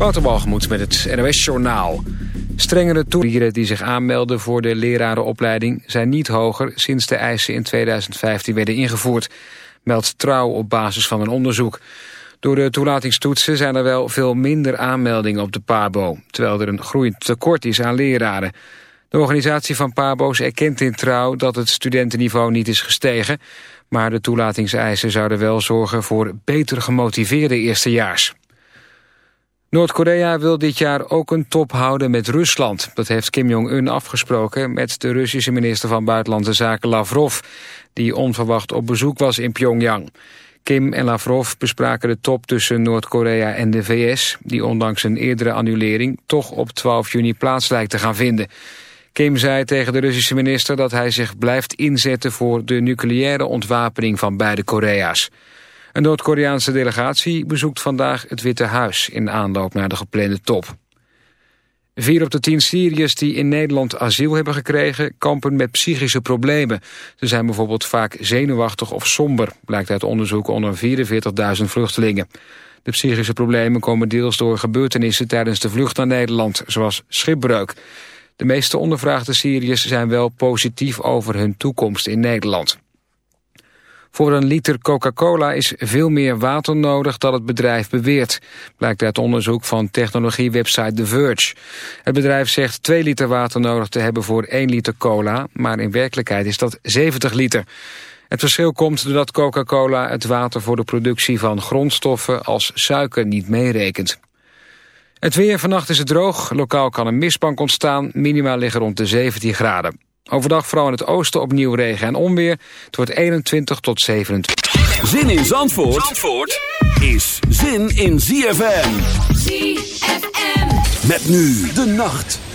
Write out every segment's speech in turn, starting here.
Waterbalgemoed met het NOS-journaal. Strengere toerieren die zich aanmelden voor de lerarenopleiding... zijn niet hoger sinds de eisen in 2015 werden ingevoerd. Meldt Trouw op basis van een onderzoek. Door de toelatingstoetsen zijn er wel veel minder aanmeldingen op de PABO... terwijl er een groeiend tekort is aan leraren. De organisatie van PABO's erkent in Trouw dat het studentenniveau niet is gestegen... maar de toelatingseisen zouden wel zorgen voor beter gemotiveerde eerstejaars. Noord-Korea wil dit jaar ook een top houden met Rusland. Dat heeft Kim Jong-un afgesproken met de Russische minister van Buitenlandse Zaken Lavrov... die onverwacht op bezoek was in Pyongyang. Kim en Lavrov bespraken de top tussen Noord-Korea en de VS... die ondanks een eerdere annulering toch op 12 juni plaats lijkt te gaan vinden. Kim zei tegen de Russische minister dat hij zich blijft inzetten... voor de nucleaire ontwapening van beide Korea's. Een Noord-Koreaanse delegatie bezoekt vandaag het Witte Huis... in aanloop naar de geplande top. Vier op de tien Syriërs die in Nederland asiel hebben gekregen... kampen met psychische problemen. Ze zijn bijvoorbeeld vaak zenuwachtig of somber... blijkt uit onderzoek onder 44.000 vluchtelingen. De psychische problemen komen deels door gebeurtenissen... tijdens de vlucht naar Nederland, zoals schipbreuk. De meeste ondervraagde Syriërs zijn wel positief over hun toekomst in Nederland. Voor een liter Coca-Cola is veel meer water nodig dan het bedrijf beweert. Blijkt uit onderzoek van technologiewebsite The Verge. Het bedrijf zegt 2 liter water nodig te hebben voor 1 liter cola... maar in werkelijkheid is dat 70 liter. Het verschil komt doordat Coca-Cola het water voor de productie van grondstoffen als suiker niet meerekent. Het weer vannacht is het droog, lokaal kan een mistbank ontstaan, minima liggen rond de 17 graden. Overdag vooral in het oosten opnieuw regen en onweer. Het wordt 21 tot 27. Zin in Zandvoort, Zandvoort is zin in ZFM. ZFM. Met nu de nacht.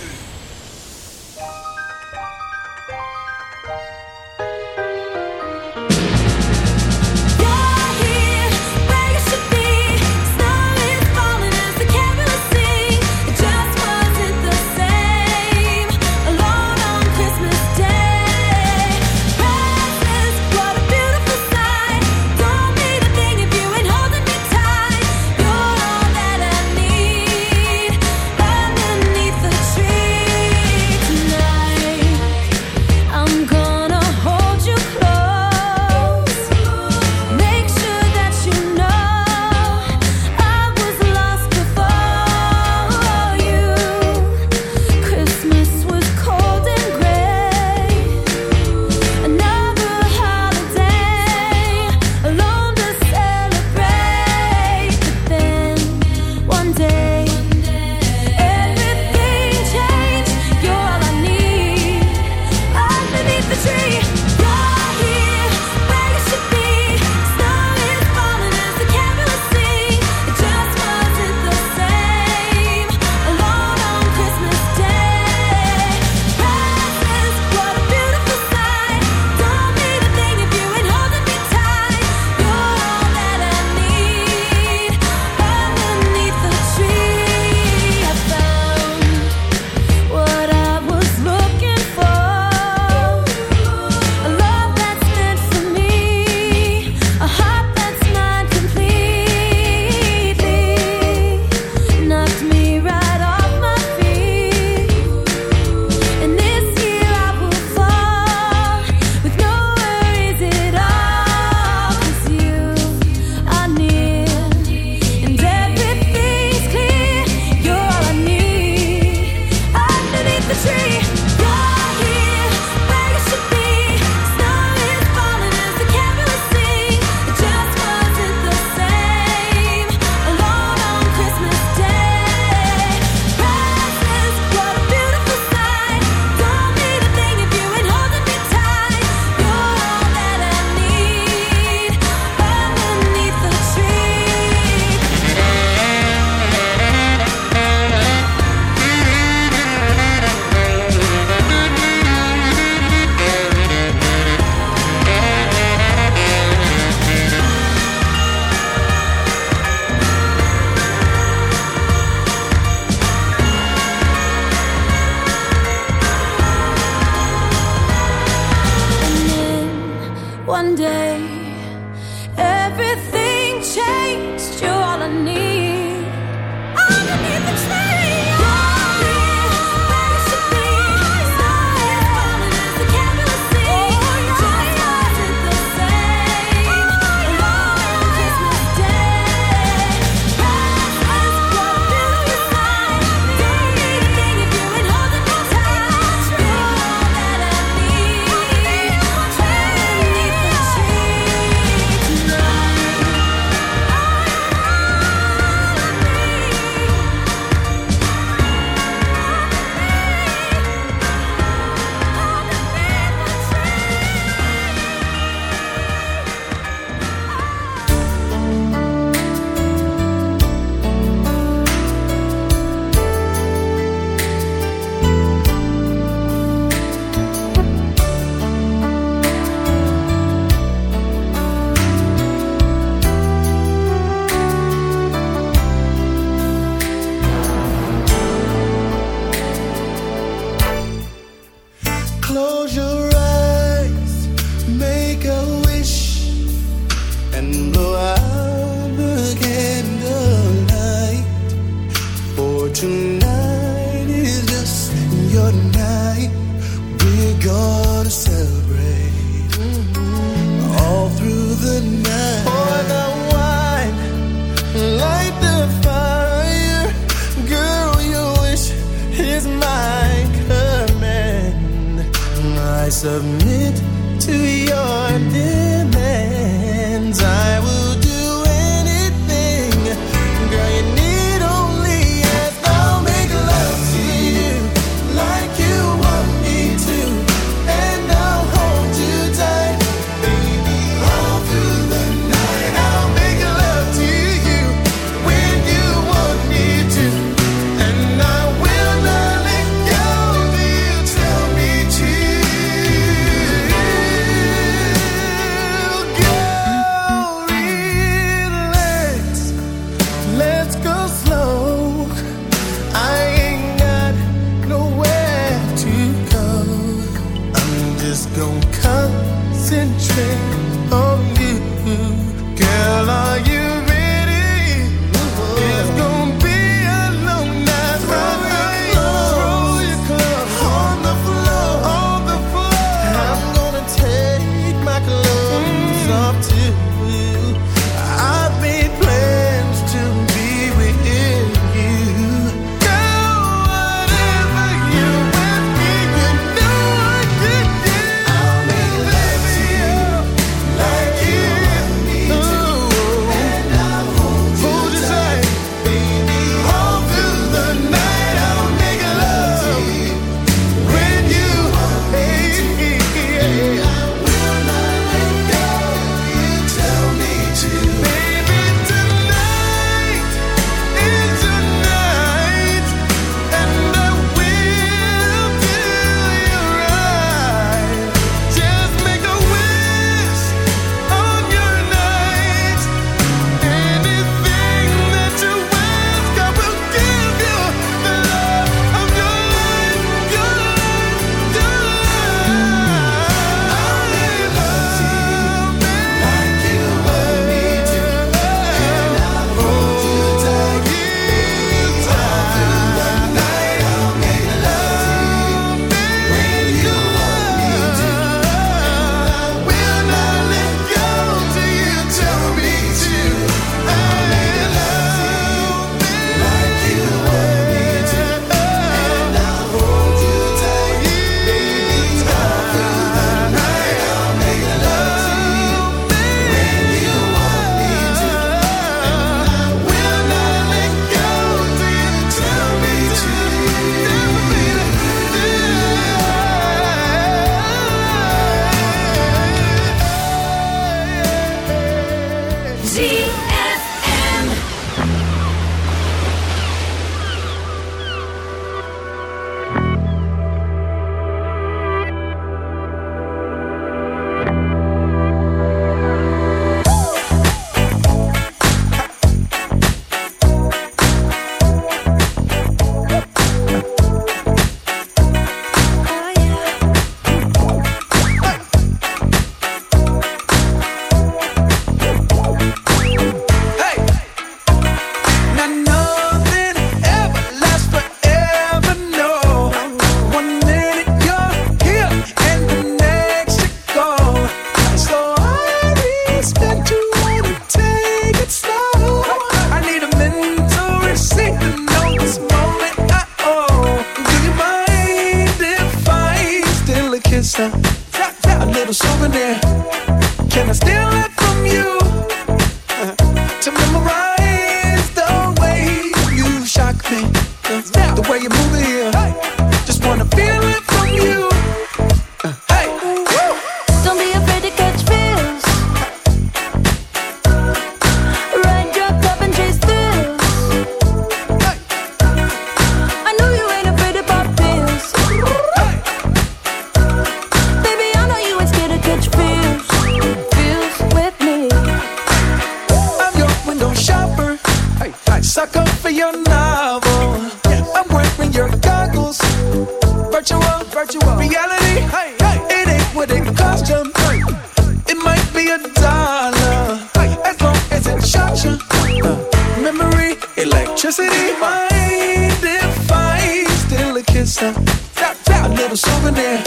electricity. mind if I steal a kiss. A little souvenir.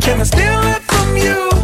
Can I steal it from you?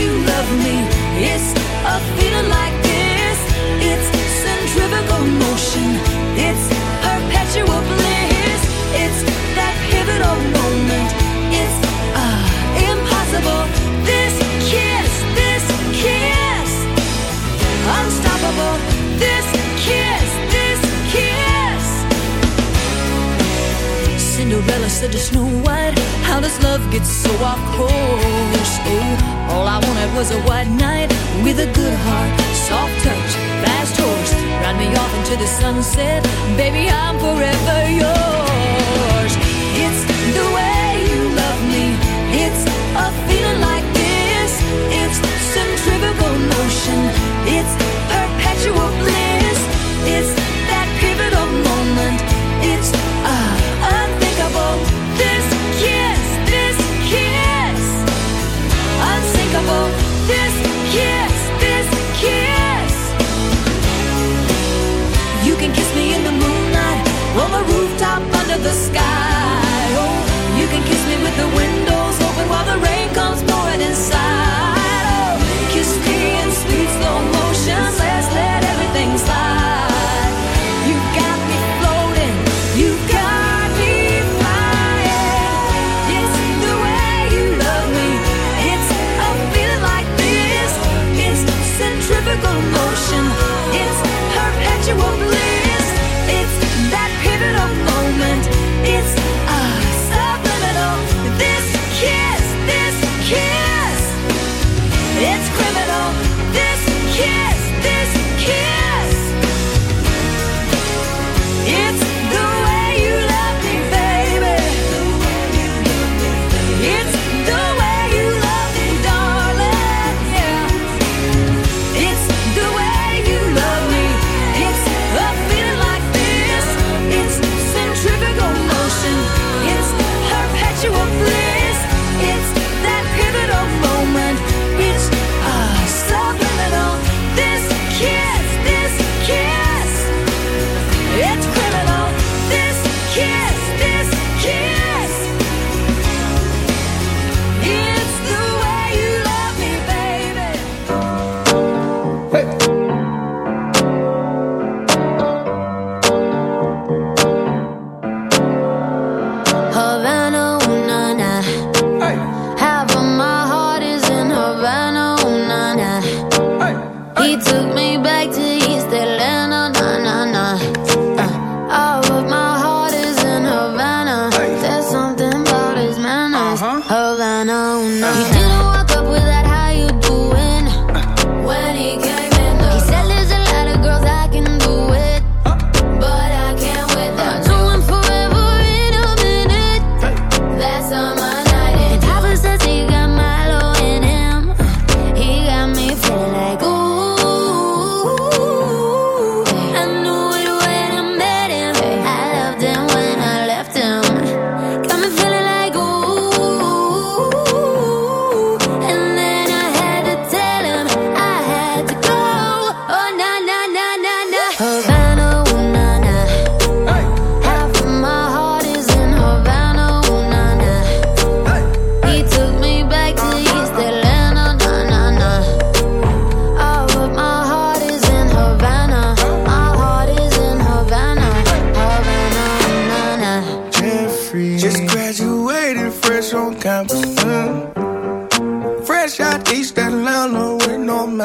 you love me. It's a feeling like said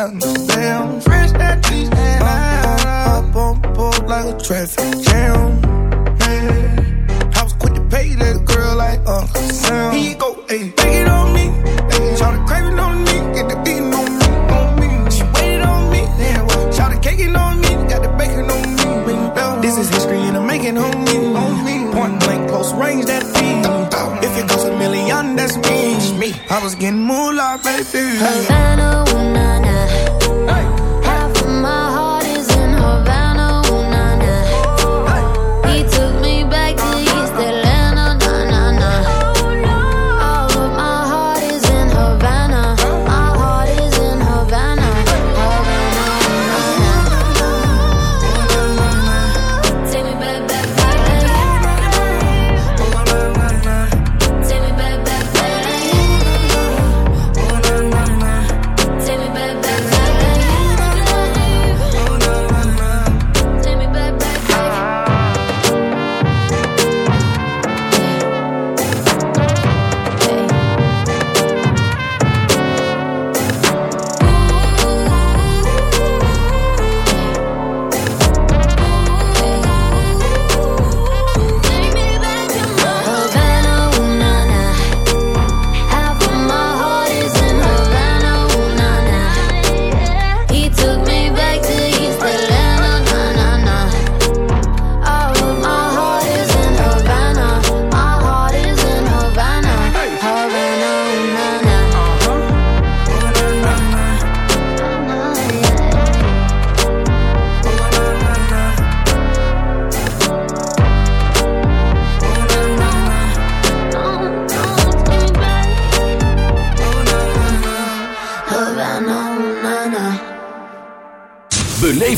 like Fresh that cheese and I up on board like a traffic jam. I was quick to pay that girl like Uncle Sam. He go, ayy, take it on me. a, try to the it on me, get the on me, on me. She waited on me, on me, got the bacon on me. This is history and I'm making on me, on me. Point blank, close range, that beat. If it goes a million, that's me. I was getting moolah, baby. Havana, ooh, nah, nah.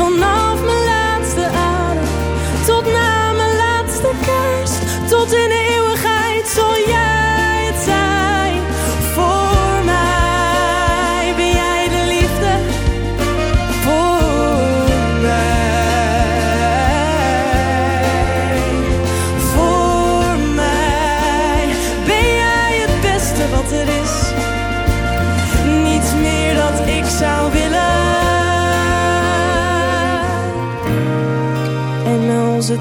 Vanaf mijn laatste adem tot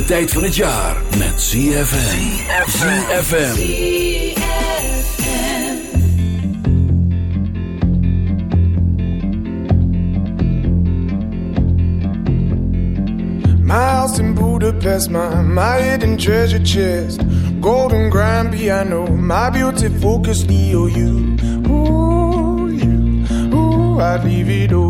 Gezelligste tijd van het jaar met ZFM. ZFM. House in Budapest, my, my hidden treasure chest. Golden grand piano, my beauty focus EOU. Ooh, you, ooh, I'd leave it all.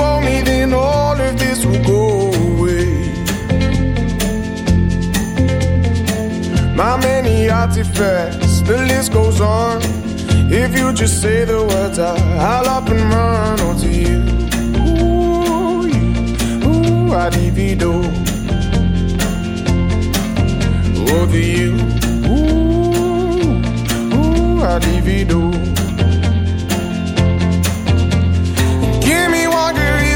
You me, then all of this will go away. My many artifacts, the list goes on. If you just say the words, I, I'll up and run onto you. Ooh, you, ooh, I'd divido. Over you, ooh, ooh, I'd divido. Give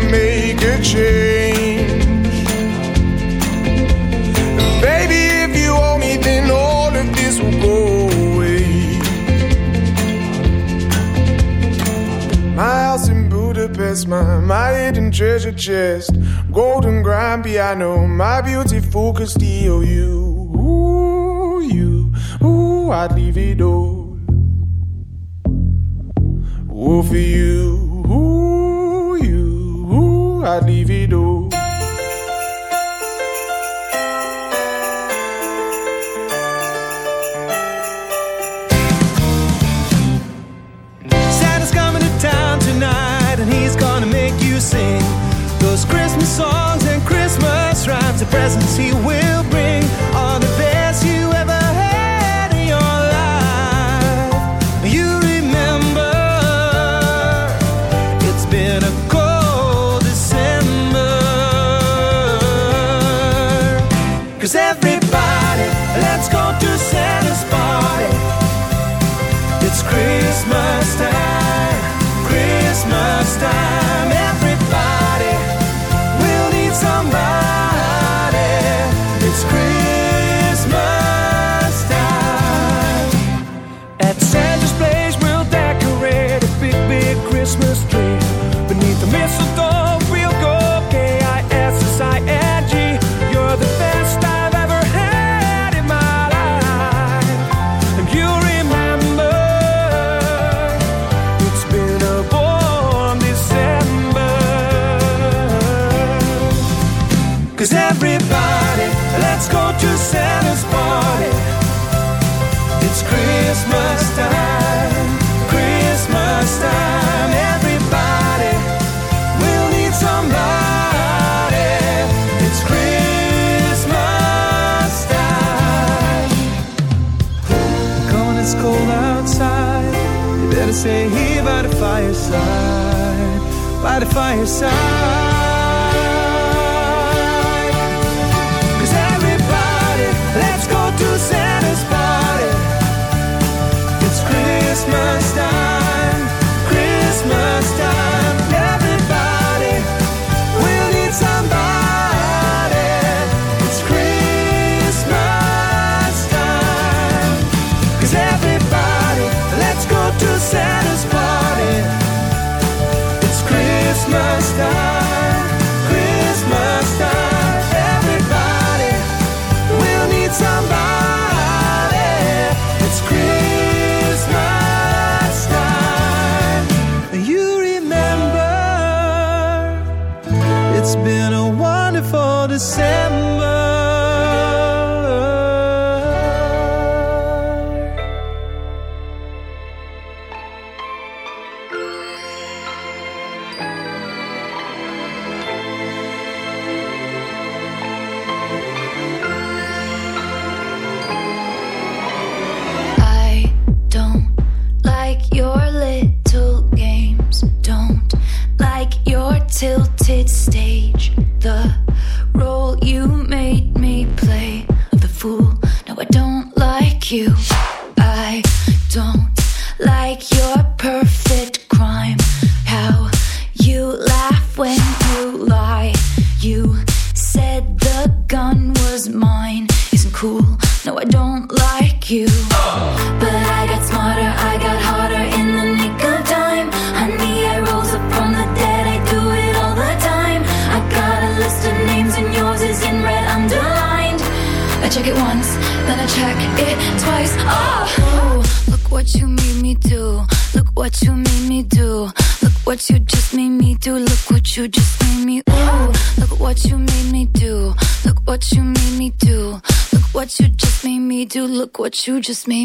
Make a change. Baby, if you owe me, then all of this will go away. My house in Budapest, my, my hidden treasure chest. Golden grand piano, my beauty focus steal you. Ooh, you, ooh, I'd leave it all. Ooh, for you, it all. Santa's coming to town tonight, and he's gonna make you sing those Christmas songs and Christmas rhymes. The presents he will bring Christmas time. here by the fireside, by the fireside. you just made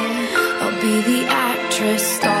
interest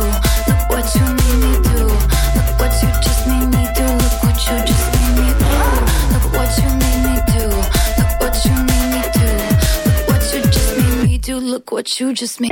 what you just made.